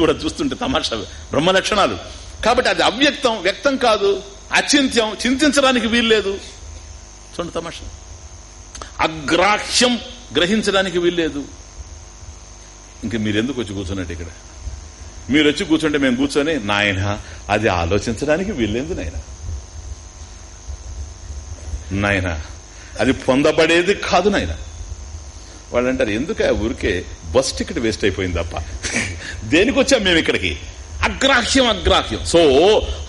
కూడా చూస్తుంటే తమాషా బ్రహ్మ లక్షణాలు. కాబట్టి అది అవ్యక్తం వ్యక్తం కాదు. అచింత్యం చింతించడానికి వీల్లేదు. చూడండి తమాషా. అగ్రాహ్యం గ్రహించడానికి వీల్లేదు. ఇంక మీరెందుకు వచ్చి కూర్చున్నట్టు ఇక్కడ? మీరు వచ్చి కూర్చుంటే మేము కూర్చొని నాయన అది ఆలోచించడానికి వీల్లేదు నాయన. నాయన అది పొందబడేది కాదు నాయన. వాళ్ళు అంటారు ఎందుకు ఊరికే బస్ టికెట్ వేస్ట్ అయిపోయింది తప్ప దేనికి వచ్చాం మేము ఇక్కడికి? అగ్రాహ్యం అగ్రాహ్యం. సో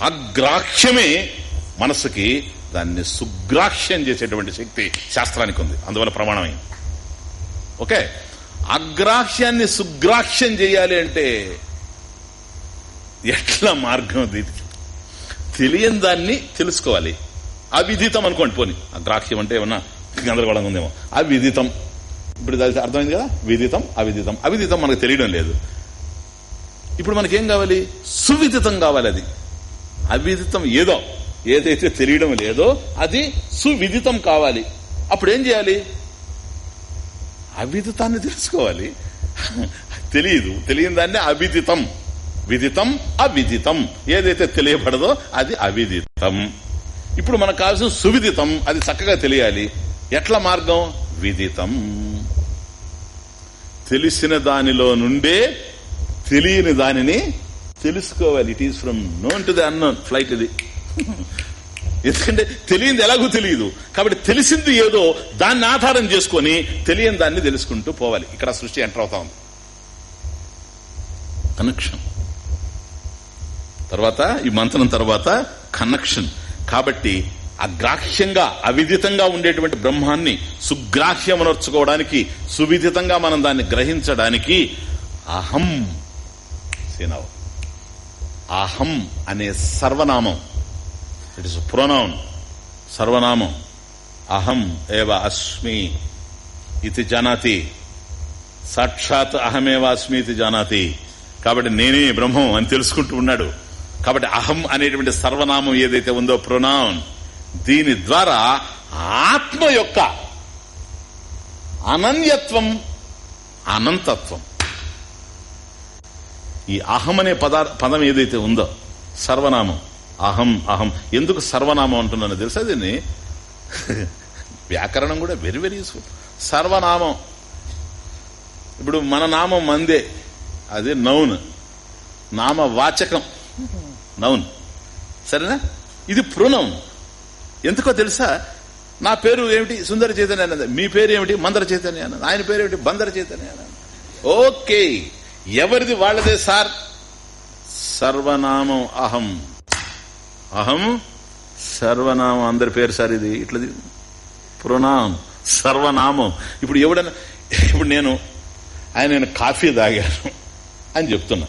అగ్రాహ్యమే మనసుకి దాన్ని సుగ్రాహ్యం చేసేటువంటి శక్తి శాస్త్రానికి ఉంది. అందువల్ల ప్రమాణమైంది ఓకే? అగ్రాహ్యాన్ని సుగ్రాహ్యం చేయాలి అంటే ఎట్లా మార్గం దీనికి తెలియని దాన్ని తెలుసుకోవాలి. అవిదితం అనుకోండి పోని. అగ్రాహ్యం అంటే ఏమన్నా గందరగోళంగా ఉందేమో. అవిదితం. ఇప్పుడు అర్థమైంది కదా? విదితం అవిదితం. అవిదితం మనకు తెలియడం లేదు. ఇప్పుడు మనకేం కావాలి? సువిదితం కావాలి అది. అవిదితం ఏదో ఏదైతే తెలియడం లేదో అది సువిదితం కావాలి. అప్పుడు ఏం చేయాలి? అవిదితాన్ని తెలుసుకోవాలి. తెలియదు తెలియని దాన్ని అవిదితం. విదితం అవిదితం. ఏదైతే తెలియబడదో అది అవిదితం. ఇప్పుడు మనకు కావాల్సిన సువిదితం అది చక్కగా తెలియాలి. ఎట్ల మార్గం? విదితం. తెలిసిన దానిలో నుండే తెలియని దానిని తెలుసుకోవాలి. It is from known to the unknown flight ఇది. ఎందుకంటే తెలియంది ఎలాగో తెలియదు. కాబట్టి తెలిసింది ఏదో దాన్ని ఆధారం చేసుకొని తెలియని దాన్ని తెలుసుకుంటూ పోవాలి. ఇక్కడ సృష్టి ఎంటర్ అవుతా ఉంది. కనెక్షన్ తర్వాత ఈ మంత్రం తర్వాత కనెక్షన్ కాబట్టి అగ్రాహ్యంగా అవిదితంగా ఉండేటువంటి బ్రహ్మాన్ని సుగ్రాహ్యమనర్చుకోవడానికి సువిదితంగా మనం దాన్ని గ్రహించడానికి అహం తినవు అహం అనే సర్వనామం. ఇట్ ఇస్ ప్రొనౌన్ సర్వనామం. అహం ఏవ అస్మి ఇది జానాతి. సాక్షాత్ అహమేవ అస్మి ఇది జానాతి. కాబట్టి నేనే బ్రహ్మం అని తెలుసుకుంటూ ఉన్నాడు. కాబట్టి అహం అనేటువంటి సర్వనామం ఏదైతే ఉందో ప్రొనౌన్ దీని ద్వారా ఆత్మ యొక్క అనన్యత్వం అనంతత్వం. ఈ అహం అనే పదార్ పదం ఏదైతే ఉందో సర్వనామం. అహం అహం. ఎందుకు సర్వనామం అంటున్నాను తెలుసా దీన్ని? వ్యాకరణం కూడా వెరీ వెరీ యూస్ఫుల్ సర్వనామం. ఇప్పుడు మన నామం మందే. అది నౌన్. నామ వాచకం నౌన్. సరేనా? ఇది ప్రొనౌన్. ఎందుకో తెలుసా? నా పేరు ఏమిటి? సుందర చైతన్య అన్నది. మీ పేరు ఏమిటి? మందర చైతన్య అన్నది. ఆయన పేరు ఏమిటి? బందర చైతన్య అన్నది. ఓకే. ఎవరిది వాళ్ళదే సార్? సర్వనామం అహం. అహం సర్వనామం. అందరి పేరు సార్ ఇది. ఇట్లది పురోనామం. సర్వనామం. ఇప్పుడు ఎవడన్నా ఇప్పుడు నేను ఆయన నేను కాఫీ తాగాను అని చెప్తున్నా.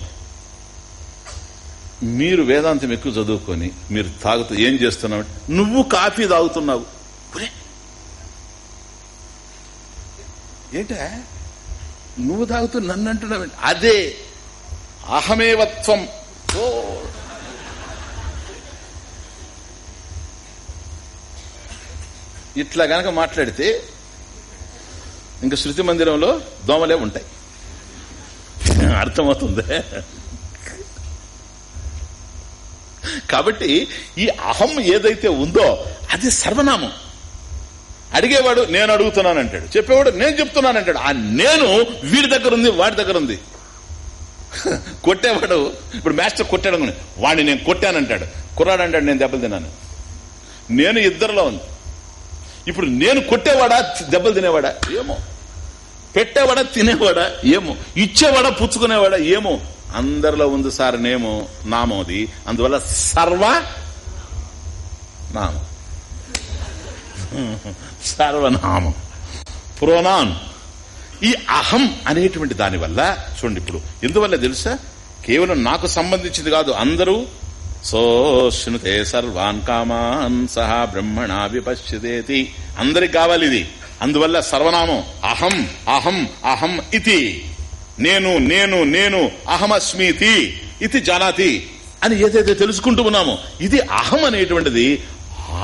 మీరు వేదాంతం ఎక్కువ చదువుకొని మీరు తాగుతూ ఏం చేస్తున్నావు? నువ్వు కాఫీ తాగుతున్నావు. ఒరే, ఏంటా? నువ్వు తాగుతూ నన్ను అంటున్నావు అదే అహమేవత్వం ఓ. ఇట్లా గనక మాట్లాడితే ఇంకా శృతి మందిరంలో దోమలే ఉంటాయి. అర్థమవుతుంది? కాబట్టి ఈ అహం ఏదైతే ఉందో అది సర్వనామం. అడిగేవాడు నేను అడుగుతున్నాను అంటాడు చెప్పేవాడు నేను చెప్తున్నాను అంటాడు ఆ నేను వీడి దగ్గర ఉంది వాడి దగ్గర ఉంది. కొట్టేవాడు ఇప్పుడు మాస్టర్ కొట్టాడు వాడిని నేను కొట్టానంటాడు. కుర్రాడు అంటాడు నేను దెబ్బలు తిన్నాను. నేను ఇద్దరిలో ఉంది. ఇప్పుడు నేను కొట్టేవాడా దెబ్బలు తినేవాడా? ఏమో. పెట్టేవాడా తినేవాడా? ఏమో. ఇచ్చేవాడా పుచ్చుకునేవాడా? ఏమో. అందరిలో ఉంది సార్ నేమో నామోది. అందువల్ల సర్వ నామం. సర్వనామం ప్రోనాన్. ఈ అహం అనేటువంటి దాని వల్ల చూడండి ఇప్పుడు ఎందువల్ల తెలుసా? కేవలం నాకు సంబంధించింది కాదు అందరూ సోష్ణుతే సర్వాన్ కామాన్ సహా బ్రహ్మణా విపశ్యతేతి. అందరికి కావాలి ఇది. అందువల్ల సర్వనామం అహం అహం అహం ఇది నేను నేను నేను అహమస్మితి ఇది జానాతి అని ఏదైతే తెలుసుకుంటూ ఉన్నామో ఇది అహం అనేటువంటిది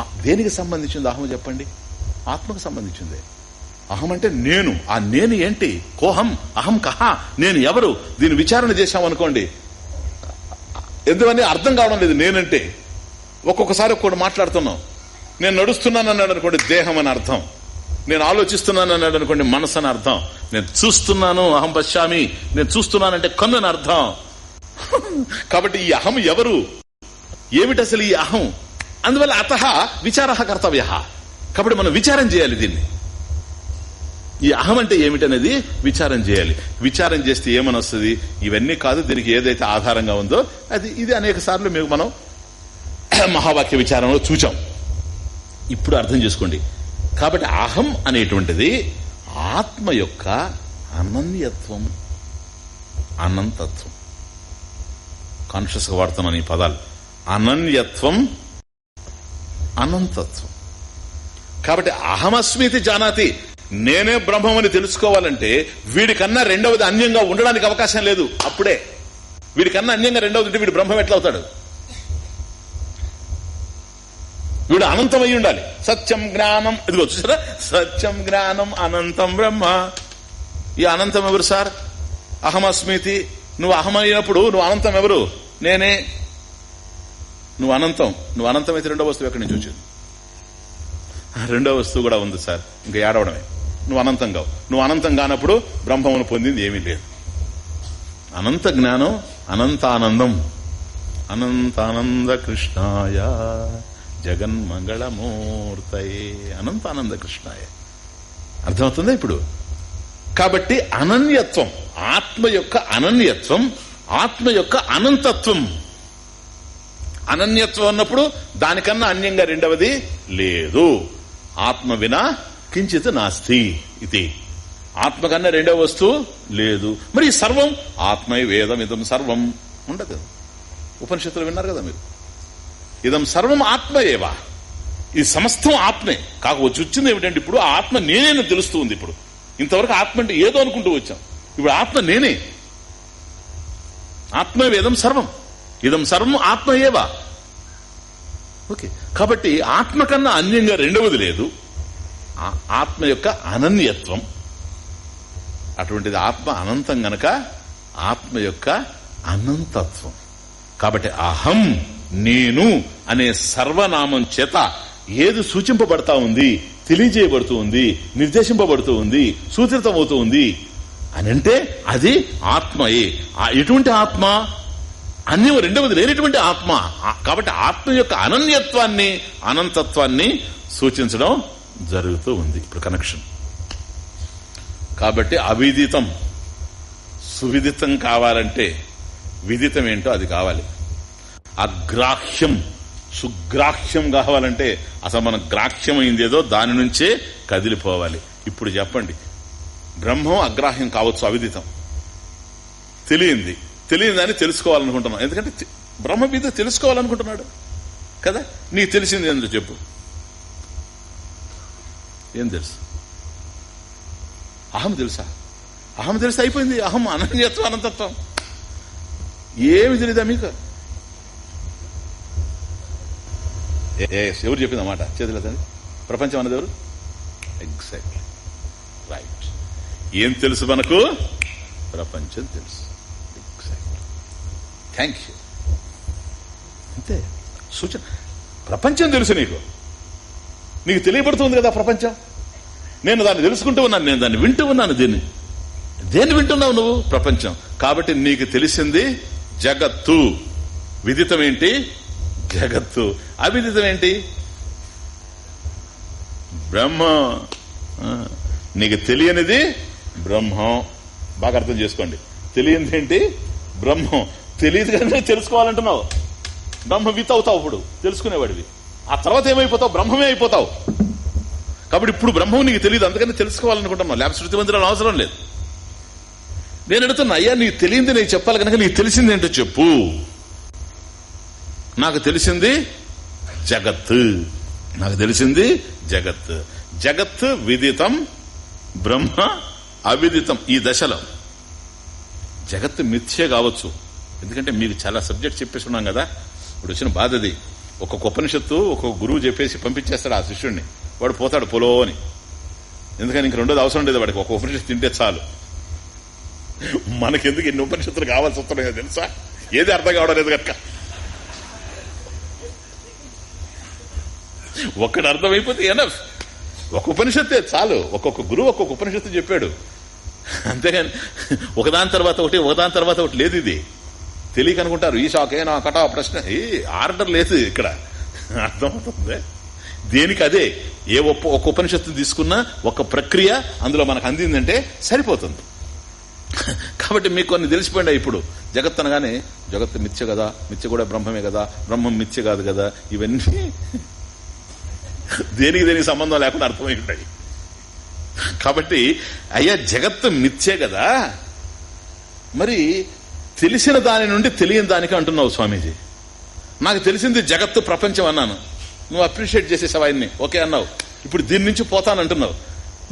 దేనికి సంబంధించింది అహం చెప్పండి? ఆత్మకు సంబంధించింది. అహం అంటే నేను. ఆ నేను ఏంటి? కోహం అహం కహ. నేను ఎవరు? దీని విచారణ చేశాం అనుకోండి ఎందుకని అర్థం కావడం లేదు నేనంటే. ఒక్కొక్కసారి ఒక్కటి మాట్లాడుతున్నాం. నేను నడుస్తున్నాను అన్నాడు అనుకోండి దేహం అని అర్థం. నేను ఆలోచిస్తున్నాను అన్నాడు అనుకోండి మనసు అని అర్థం. నేను చూస్తున్నాను అహం పశ్చామి. నేను చూస్తున్నానంటే కన్ను అని అర్థం. కాబట్టి ఈ అహం ఎవరు? ఏమిటి అసలు ఈ అహం? అందువల్ల అత విచార కర్తవ్య. కాబట్టి మనం విచారం చేయాలి దీన్ని. ఈ అహం అంటే ఏమిటనేది విచారం చేయాలి. విచారం చేస్తే ఏమనొస్తుంది? ఇవన్నీ కాదు దీనికి ఏదైతే ఆధారంగా ఉందో అది ఇది అనేక సార్లు మీకు మనం మహావాక్య విచారంలో చూచాం. ఇప్పుడు అర్థం చేసుకోండి. కాబట్టి అహం అనేటువంటిది ఆత్మ యొక్క అనన్యత్వం అనంతత్వం. కాన్షియస్గా వాడుతున్నాను ఈ పదాలు. అనన్యత్వం అనంతత్వం. కాబట్టి అహమస్మితి జానాతి నేనే బ్రహ్మమని తెలుసుకోవాలంటే వీడికన్నా రెండవది అన్యంగా ఉండడానికి అవకాశం లేదు. అప్పుడే. వీడికన్నా అన్యంగా రెండవది ఉంటే వీడు బ్రహ్మం ఎట్లా అవుతాడు వీడు అనంతమై ఉండాలి. సత్యం జ్ఞానం. ఇదిగో చూసారా? సత్యం జ్ఞానం అనంతం బ్రహ్మ. ఈ అనంతం ఎవరు సార్? అహమస్మితి. నువ్వు అహమైనప్పుడు నువ్వు అనంతం ఎవరు? నేనే. నువ్వు అనంతం. నువ్వు అనంతం అయితే రెండో వస్తువు ఎక్కడి నుంచి వచ్చింది? రెండో వస్తువు కూడా ఉంది సార్. ఇంకా ఏడవడమే. నువ్వు అనంతం కావు. నువ్వు అనంతం కానప్పుడు బ్రహ్మమును పొందింది ఏమీ లేదు. అనంత జ్ఞానం అనంతానందం. అనంతానంద కృష్ణాయ జగన్మంగళమూర్తయే. అనంతానంద కృష్ణాయ అర్థమవుతుందా ఇప్పుడు? కాబట్టి అనన్యత్వం ఆత్మ యొక్క అనన్యత్వం ఆత్మ యొక్క అనంతత్వం. అనన్యత్వం ఉన్నప్పుడు దానికన్నా అన్యంగా రెండవది లేదు. ఆత్మ వినా కించిత్ నాస్తి ఇది. ఆత్మ కన్నా రెండవ వస్తువు లేదు. మరి సర్వం ఆత్మై వేదం ఇదం సర్వం ఉండదు. ఉపనిషత్తులు విన్నారు కదా మీరు. ఇదం సర్వం ఆత్మయేవా? ఈ సమస్తం ఆత్మే. కాకపోతే వచ్చింది ఏమిటంటే ఇప్పుడు ఆత్మ నేనే తెలుస్తూ ఉంది ఇప్పుడు. ఇంతవరకు ఆత్మ అంటే ఏదో అనుకుంటూ వచ్చాం. ఇప్పుడు ఆత్మ నేనే. ఆత్మ వేదం సర్వం. ఇదం సర్వం ఆత్మ ఏవా? ఓకే. కాబట్టి ఆత్మ కన్నా అన్యంగా రెండవది లేదు. ఆత్మ యొక్క అనన్యత్వం. అటువంటిది ఆత్మ అనంతం గనక ఆత్మ యొక్క అనంతత్వం. కాబట్టి అహం నేను అనే సర్వనామం చేత ఏది సూచింపబడతా ఉంది తెలియజేయబడుతూ ఉంది నిర్దేశింపబడుతూ ఉంది సూచితమవుతూ ఉంది అని అంటే అది ఆత్మయే. ఆ ఎటువంటి ఆత్మ? అన్ని రెండవది లేనటువంటి ఆత్మ. కాబట్టి ఆత్మ యొక్క అనన్యత్వాన్ని అనంతత్వాన్ని సూచించడం జరుగుతూ ఉంది ఇప్పుడు కనెక్షన్ కాబట్టి అవిదితం సువిదితం కావాలంటే విదితం ఏంటో అది కావాలి. అగ్రాహ్యం సుగ్రాహ్యం కావాలంటే అసలు మన గ్రాహ్యమైంది ఏదో దాని నుంచే కదిలిపోవాలి. ఇప్పుడు చెప్పండి బ్రహ్మం అగ్రాహ్యం కావచ్చు అవిదితం. తెలియంది. తెలియదని తెలుసుకోవాలనుకుంటున్నాం ఎందుకంటే తె- బ్రహ్మ మీద తెలుసుకోవాలనుకుంటున్నాడు. కదా? నీకు తెలిసింది ఏందో చెప్పు. ఏం తెలుసు? అహం తెలుసా? అహం తెలిసి? అయిపోయింది. అహం అనన్యత్వం అనంతత్వం. ఏమి తెలీదా మీకు? ఏ- ఎవరు చెప్పింది అన్నమాట చేతులేదండి ప్రపంచం అన్నది ఎవరు? ఎగ్జాక్ట్లీ రైట్ ఏం తెలుసు మనకు? ప్రపంచం తెలుసు. థ్యాంక్ యూ అంతే. సూచన. ప్రపంచం తెలుసు నీకు. నీకు తెలియబడుతుంది కదా ప్రపంచం? నేను దాన్ని తెలుసుకుంటూ ఉన్నాను నేను దాన్ని వింటూ ఉన్నాను దీన్ని. దేన్ని వింటున్నావు నువ్వు? ప్రపంచం. కాబట్టి నీకు తెలిసింది జగత్తు. విదితం ఏంటి? జగత్తు. అవిదితం ఏంటి? బ్రహ్మ. నీకు తెలియనిది బ్రహ్మం. బాగా అర్థం చేసుకోండి. తెలియనిది ఏంటి? బ్రహ్మం. తెలియదు కనుక తెలుసుకోవాలంటున్నావు. బ్రహ్మ విత్ అవుతావు ఇప్పుడు తెలుసుకునేవాడివి. ఆ తర్వాత ఏమైపోతావు? బ్రహ్మమే అయిపోతావు. కాబట్టి ఇప్పుడు బ్రహ్మం నీకు తెలియదు అందుకని తెలుసుకోవాలనుకుంటున్నావు. లేకపోతే శృతి మందిరాలు అవసరం లేదు. నేను అడుగుతున్నా అయ్యా నీకు తెలియంది నేను చెప్పాలి కనుక నీకు తెలిసింది ఏంటో చెప్పు. నాకు తెలిసింది జగత్. నాకు తెలిసింది జగత్. జగత్ విదితం బ్రహ్మ అవిదితం. ఈ దశలో. జగత్ మిథ్య కావచ్చు. ఎందుకంటే మీకు చాలా సబ్జెక్ట్ చెప్పేసి ఉన్నాం కదా. ఇప్పుడు వచ్చిన బాధది ఒక్కొక్క ఉపనిషత్తు ఒక్కొక్క గురువు చెప్పేసి పంపించేస్తాడు ఆ శిష్యుడిని వాడు పోతాడు పొలో అని. ఎందుకని ఇంక రెండోది అవసరం లేదు వాడికి. ఒక ఉపనిషత్తు తింటే చాలు. మనకి ఎందుకు ఎన్ని ఉపనిషత్తులు కావాల్సి వస్తున్నాయో తెలుసా? ఏది అర్థం కావడం లేదు కనుక. ఒక్కడు అర్థమైపోతే ఎనఫ్. ఒక ఉపనిషత్తే చాలు. ఒక్కొక్క గురువు ఒక్కొక్క ఉపనిషత్తు చెప్పాడు. అంతేగాని ఒకదాని తర్వాత ఒకటి ఒకదాని తర్వాత ఒకటి లేదు ఇది. తెలియక అనుకుంటారు ఈ షాకే నా కటా ప్రశ్న. ఈ ఆర్డర్ లేదు ఇక్కడ. అర్థమవుతుంది? దేనికి అదే? ఏ ఒప్ప ఒక ఉపనిషత్తు తీసుకున్నా ఒక ప్రక్రియ అందులో మనకు అందిందంటే సరిపోతుంది. కాబట్టి మీకు కొన్ని తెలిసిపోయిందా ఇప్పుడు. జగత్ అనగానే జగత్తు మిథ్య కదా మిథ్య కూడా బ్రహ్మమే కదా బ్రహ్మం మిథ్య కాదు కదా ఇవన్నీ దేనికి దేనికి సంబంధం లేకుండా అర్థమై ఉంటాయి. కాబట్టి అయ్యా జగత్తు మిథ్యే కదా. మరి తెలిసిన దాని నుండి తెలియని దానికి అంటున్నావు స్వామీజీ. నాకు తెలిసింది జగత్తు ప్రపంచం అన్నాను. నువ్వు అప్రిషియేట్ చేసేసావు ఆయన్ని? ఓకే అన్నావు. ఇప్పుడు దీని నుంచి పోతానంటున్నావు.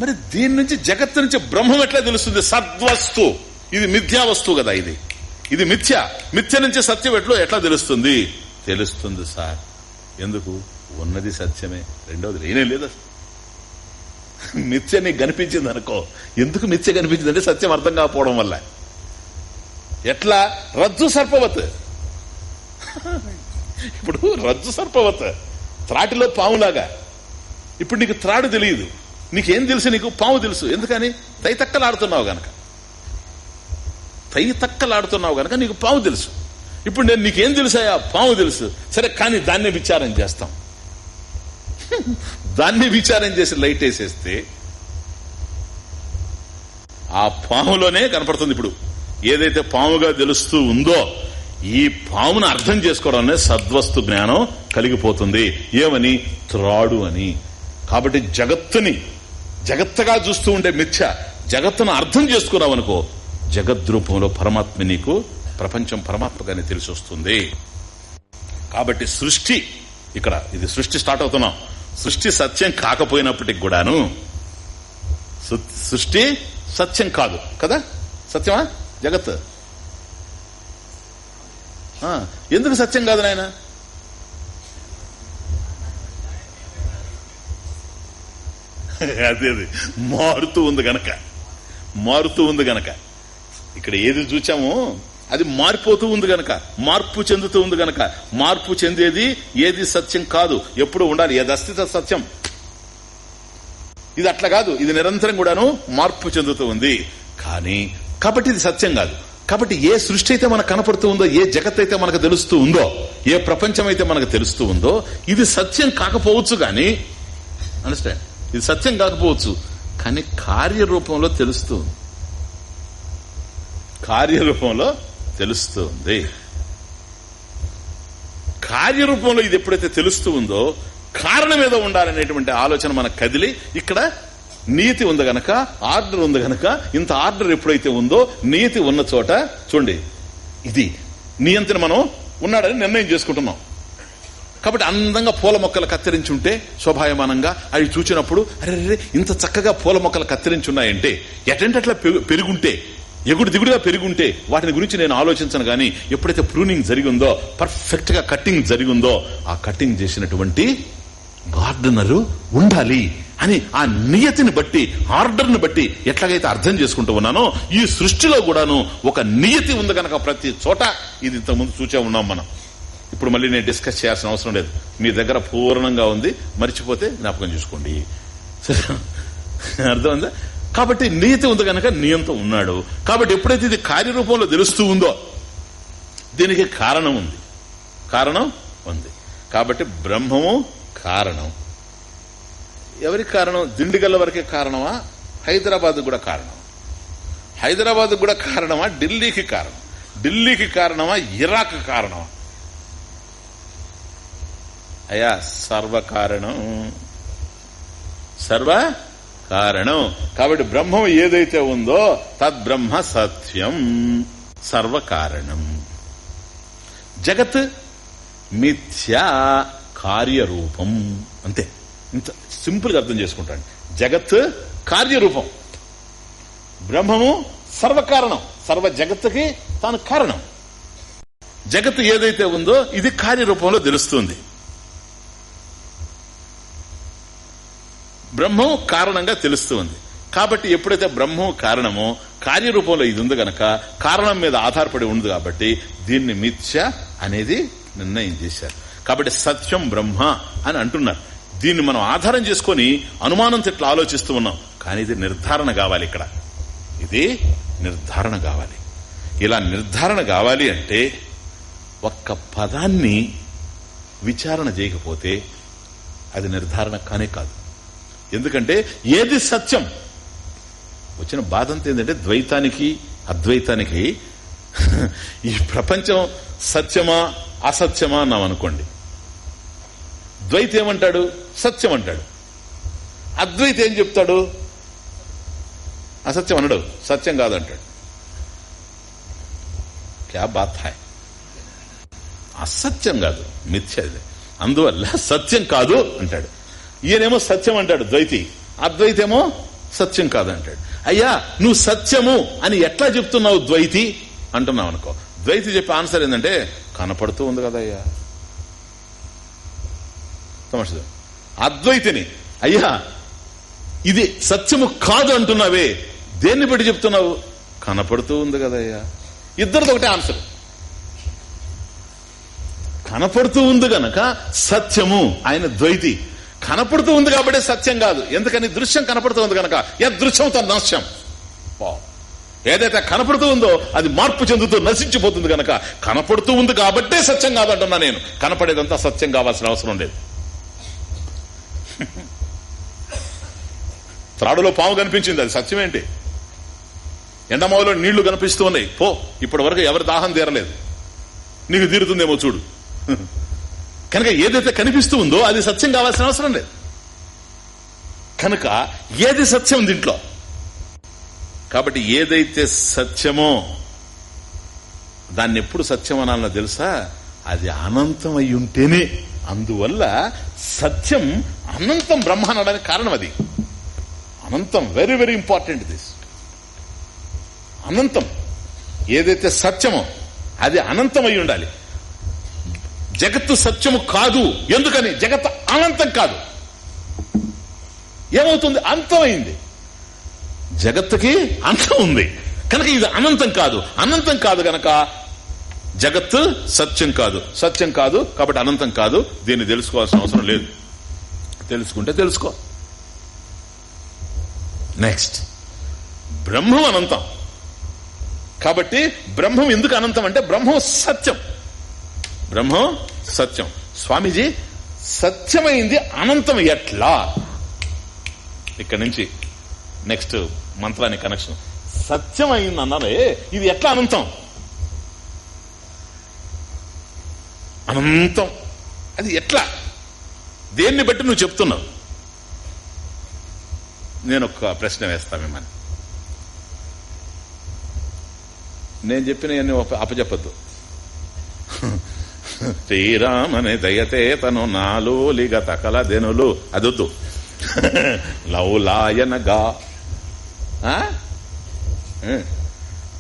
మరి దీని నుంచి జగత్తు నుంచి బ్రహ్మం ఎట్లా తెలుస్తుంది? సద్వస్తు. ఇది మిథ్యా వస్తువు కదా ఇది. ఇది మిథ్య. మిథ్య నుంచి సత్యం ఎట్లో ఎట్లా తెలుస్తుంది? తెలుస్తుంది సార్. ఎందుకు? ఉన్నది సత్యమే. రెండవది లేనే లేదు మిథ్య నీకు కనిపించింది అనుకో ఎందుకు మిథ్య కనిపించింది అంటే సత్యం అర్థం కాకపోవడం వల్ల. ఎట్లా? రజ్జు సర్పవత్. ఇప్పుడు రజ్జు సర్పవత్. త్రాటిలో పాములాగా ఇప్పుడు నీకు త్రాడు తెలియదు. నీకేం తెలుసు నీకు? పాము తెలుసు. ఎందుకని? తైతక్కలాడుతున్నావు గనక. తైతక్కలాడుతున్నావు గనక నీకు పాము తెలుసు. ఇప్పుడు నేను నీకేం తెలుసాయా పాము తెలుసు. సరే కానీ దాన్ని విచారం చేస్తాం. దాన్ని విచారం చేసి లైట్ వేసేస్తే ఆ పాములోనే కనపడుతుంది ఇప్పుడు. ఏదైతే పాముగా తెలుస్తూ ఉందో ఈ పామును అర్థం చేసుకోవడం అనేది సద్వస్తు జ్ఞానం కలిగిపోతుంది. ఏమని? త్రాడు అని. కాబట్టి జగత్తుని జగత్తగా చూస్తూ ఉండే మిథ్య జగత్తును అర్థం చేసుకున్నావు అనుకో జగద్రూపంలో పరమాత్మ నీకు ప్రపంచం పరమాత్మగానే తెలిసి వస్తుంది కాబట్టి సృష్టి ఇక్కడ ఇది సృష్టి స్టార్ట్ అవుతున్నాం. సృష్టి సత్యం కాకపోయినప్పటికి కూడాను సృష్టి సత్యం కాదు కదా? సత్యమా? జగత్. ఆ, ఎందుకు సత్యం కాదు నాయన? అదే అది. మారుతూ ఉంది గనక. మారుతూ ఉంది గనక. ఇక్కడ ఏది చూచామో అది మారిపోతూ ఉంది గనక. మార్పు చెందుతూ ఉంది గనక. మార్పు చెందేది ఏది సత్యం కాదు. ఎప్పుడు ఉండాలి. ఏది అస్థిత సత్యం? ఇది అట్లా కాదు. ఇది నిరంతరం కూడాను మార్పు చెందుతూ ఉంది. కానీ కాబట్టి ఇది సత్యం కాదు. కాబట్టి ఏ సృష్టి అయితే మనకు కనపడుతూ ఉందో ఏ జగత్ అయితే మనకు తెలుస్తూ ఉందో ఏ ప్రపంచం అయితే మనకు తెలుస్తూ ఉందో ఇది సత్యం కాకపోవచ్చు కానీ అండర్స్టాండ్ ఇది సత్యం కాకపోవచ్చు కానీ కార్యరూపంలో తెలుస్తూ కార్యరూపంలో తెలుస్తుంది కార్యరూపంలో ఇది ఎప్పుడైతే తెలుస్తూ ఉందో కారణం ఏదో ఉండాలనేటువంటి ఆలోచన మనకు కదిలి ఇక్కడ నీతి ఉంది గనక ఆర్డర్ ఉంది గనక ఇంత ఆర్డర్ ఎప్పుడైతే ఉందో నీతి ఉన్న చోట చూడండి. ఇది నియంత్రణ మనం ఉన్నాడని నిర్ణయం చేసుకుంటున్నాం. కాబట్టి అందంగా పూల మొక్కలు కత్తిరించుంటే శోభాయమానంగా అవి చూచినప్పుడు అరే ఇంత చక్కగా పూల మొక్కలు కత్తిరించున్నాయంటే ఎటంటే అట్లా పెరుగుంటే ఎగుడు దిగుడుగా పెరుగుంటే వాటిని గురించి నేను ఆలోచించను గాని ఎప్పుడైతే ప్రూనింగ్ జరిగిందో పర్ఫెక్ట్గా కట్టింగ్ జరిగిందో ఆ కట్టింగ్ చేసినటువంటి గార్డెనరు ఉండాలి. అని ఆ నియతిని బట్టి ఆర్డర్ని బట్టి ఎట్లాగైతే అర్థం చేసుకుంటూ ఉన్నానో ఈ సృష్టిలో కూడాను ఒక నియతి ఉంది కనుక ప్రతి చోట ఇది ఇంతకుముందు చూచే ఉన్నాం మనం. ఇప్పుడు మళ్ళీ నేను డిస్కస్ చేయాల్సిన అవసరం లేదు. మీ దగ్గర పూర్ణంగా ఉంది. మర్చిపోతే జ్ఞాపకం చేసుకోండి. సరే? అర్థమైందా? కాబట్టి నియతి ఉంది కనుక నియంతో ఉన్నాడు. కాబట్టి ఎప్పుడైతే ఇది కార్యరూపంలో తెలుస్తూ ఉందో దీనికి కారణం ఉంది. కారణం ఉంది. కాబట్టి బ్రహ్మము కారణం. ఎవరికి కారణం? దిండుగల్ల వరకే కారణమా? హైదరాబాద్ కూడా కారణం. హైదరాబాద్ కూడా కారణమా? ఢిల్లీకి కారణం. ఢిల్లీకి కారణమా? ఇరాక్ కారణమా? అయ్యా సర్వకారణం. సర్వ కారణం కాబట్టి బ్రహ్మం ఏదైతే ఉందో తద్బ్రహ్మ సత్యం. సర్వకారణం. జగత్ మిథ్యా కార్యరూపం. అంతే. ఇంత సింపుల్గా అర్థం చేసుకుంటాను జగత్ కార్యరూపం. బ్రహ్మము సర్వకారణం. సర్వ జగత్తుకి తాను కారణం. జగత్ ఏదైతే ఉందో ఇది కార్యరూపంలో తెలుస్తుంది. బ్రహ్మం కారణంగా తెలుస్తుంది. కాబట్టి ఎప్పుడైతే బ్రహ్మం కారణమో కార్యరూపంలో ఇది ఉంది గనక కారణం మీద ఆధారపడి ఉంది కాబట్టి దీన్ని మిథ్య అనేది నిర్ణయం చేశారు. కాబట్టి సత్యం బ్రహ్మ అని అంటున్నారు. దీన్ని మనం ఆధారం చేసుకొని అనుమానంతో ఇట్లా ఆలోచిస్తూ ఉన్నాం. కానీ ఇది నిర్ధారణ కావాలి ఇక్కడ. ఇది నిర్ధారణ కావాలి. ఇలా నిర్ధారణ కావాలి అంటే ఒక్క పదాన్ని విచారణ చేయకపోతే అది నిర్ధారణ కానే కాదు. ఎందుకంటే ఏది సత్యం? వచ్చిన బాధ ఏంటంటే ద్వైతానికి అద్వైతానికి ఈ ప్రపంచం సత్యమా అసత్యమా అన్నాం అనుకోండి. ద్వైతం ఏమంటాడు? సత్యం అంటాడు. అద్వైత ఏం చెప్తాడు? అసత్యం అనడు సత్యం కాదంటాడు. క్యా బాత్ హాయ్ అసత్యం కాదు మిథ్య అందువల్ల సత్యం కాదు అంటాడు. ఈయనేమో సత్యం అంటాడు ద్వైతి. అద్వైతేమో సత్యం కాదు అంటాడు అయ్యా నువ్వు సత్యము అని ఎట్లా చెప్తున్నావు ద్వైతి? అంటున్నావు అనుకో ద్వైతి చెప్పే ఆన్సర్ ఏంటంటే కనపడుతూ ఉంది కదా అయ్యా సమస్య అద్వైతిని. అయ్యా ఇది సత్యము కాదు అంటున్నావే. దేన్ని బట్టి చెప్తున్నావు? కనపడుతూ ఉంది కదయ్యా ఇద్దరిది ఒకటే ఆన్సర్. కనపడుతూ ఉంది గనక సత్యము. ఆయన ద్వైతి. కనపడుతూ ఉంది కాబట్టి సత్యం కాదు. ఎందుకని? దృశ్యం కనపడుతూ ఉంది గనక. యదృశ్యం తన నశ్యం. ఏదైతే కనపడుతూ ఉందో అది మార్పు చెందుతూ నశించిపోతుంది గనక. కనపడుతూ ఉంది కాబట్టే సత్యం కాదంటున్నా నేను. కనపడేదంతా సత్యం కావాల్సిన అవసరం లేదు. త్రాడులో పాము కనిపించింది అది సత్యమేంటి? ఎండమావులో నీళ్ళు కనిపిస్తూ ఉన్నాయి. పో ఇప్పటి వరకు ఎవరి దాహం తీరలేదు. నీకు తీరుతుందేమో చూడు. కనుక ఏదైతే కనిపిస్తూ ఉందో అది సత్యం కావాల్సిన అవసరం లేదు. కనుక ఏది సత్యం దీంట్లో కాబట్టి ఏదైతే సత్యమో దాన్ని ఎప్పుడు సత్యం అనాలనో తెలుసా? అది అనంతం అయి ఉంటేనే అందువల్ల సత్యం అనంతం బ్రహ్మ అనడానికి కారణం అది. అనంతం వెరీ వెరీ ఇంపార్టెంట్ దిస్ అనంతం. ఏదైతే సత్యమో అది అనంతం అయి ఉండాలి. జగత్తు సత్యము కాదు. ఎందుకని? జగత్ అనంతం కాదు. ఏమవుతుంది? అంతమైంది. జగత్తుకి అంతం ఉంది. కనుక ఇది అనంతం కాదు. అనంతం కాదు గనక జగత్ సత్యం కాదు. సత్యం కాదు కాబట్టి అనంతం కాదు. దీన్ని తెలుసుకోవాల్సిన అవసరం లేదు. తెలుసుకుంటే తెలుసుకో. నెక్స్ట్ బ్రహ్మం అనంతం. కాబట్టి బ్రహ్మం ఎందుకు అనంతం అంటే బ్రహ్మం సత్యం. బ్రహ్మం సత్యం. స్వామీజీ సత్యమైంది అనంతం ఎట్లా? ఇక్కడ నుంచి నెక్స్ట్ మంత్రానికి కనెక్షన్ సత్యమైంది అన్నారే ఇది ఎట్లా అనంతం? అనంతం. అది ఎట్లా? దేన్ని బట్టి నువ్వు చెప్తున్నావు? నేను ఒక ప్రశ్న వేస్తా మిమ్మల్ని. నేను చెప్పిన అప్పచెప్పద్దు శ్రీరామని దయతే తను నాలోలిగ తకల దెనులు అదొద్దు. లౌలాయనగా. ఆ? ఆ.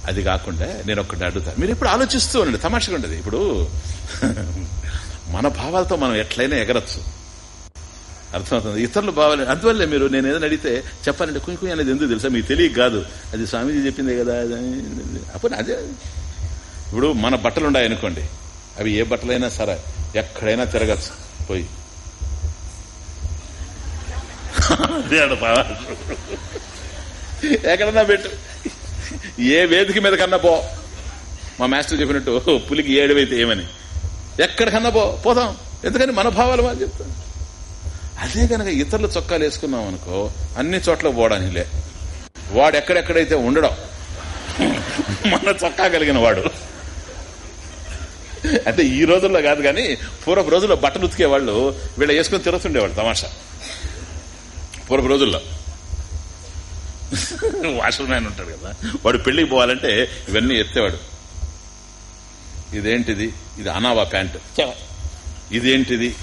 అది కాకుండా నేను ఒక్కటి అడుగుతాను మీరు ఇప్పుడు ఆలోచిస్తూ ఉండండి తమాషగా ఉండదు ఇప్పుడు మన భావాలతో మనం ఎట్లయినా ఎగరచ్చు. అర్థమవుతుంది? ఇతరులు భావాలు అందువల్లే మీరు నేను ఏదైనా అడిగితే చెప్పాలంటే కుంకు అనేది ఎందుకు తెలుసా? మీకు తెలియక కాదు. అది స్వామీజీ చెప్పిందే కదా అప్పుడు అదే. ఇప్పుడు మన బట్టలు ఉన్నాయనుకోండి అవి ఏ బట్టలైనా సరే ఎక్కడైనా తిరగచ్చు పోయి. అదే ఎక్కడన్నా పెట్టు. ఏ వేదిక మీద కన్నా పో. మా మాస్టర్ చెప్పినట్టు పులికి ఏడవైతే ఏమని? ఎక్కడికన్నా పో పోదాం. ఎందుకని? మన భావాలు వాళ్ళు చెప్తాం. అదే కనుక ఇతరులు చొక్కాలు వేసుకున్నాం అనుకో అన్ని చోట్ల పోవడానిలే. వాడు ఎక్కడెక్కడైతే ఉండడం మన చొక్కా కలిగిన వాడు. అంటే ఈ రోజుల్లో కాదు కానీ పూర్వపు రోజుల్లో బట్టలు ఉతికే వాళ్ళు వీళ్ళ వేసుకొని తిరుగుతుండేవాళ్ళు తమాషా. పూర్వపు రోజుల్లో. వాషర్ మ్యాన్ ఉంటాడు కదా. వాడు పెళ్ళికి పోవాలంటే ఇవన్నీ ఎత్తేవాడు. ఇదేంటిది? ఇది అనావా ప్యాంటు. ఇదేంటిది?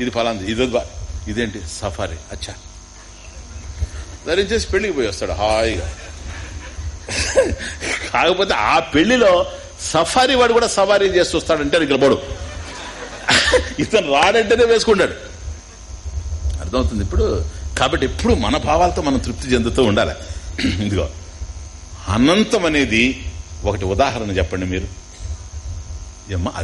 ఇది ఫలాంది. ఇది. ఇదేంటి? సఫారీ. అచ్చా. ధరించేసి పెళ్ళికి పోయి వస్తాడు. హాయిగా. కాకపోతే ఆ పెళ్ళిలో సఫారీ వాడు కూడా సవారీ చేసి వస్తాడంటే ఇక్కడ బడు ఇతను రాడంటేనే వేసుకుంటాడు. అర్థమవుతుంది ఇప్పుడు? కాబట్టి ఎప్పుడు మన భావాలతో మనం తృప్తి చెందుతూ ఉండాలి. ఇదిగో అనంతం అనేది ఒకటి ఉదాహరణ చెప్పండి మీరు. ఏమ్మా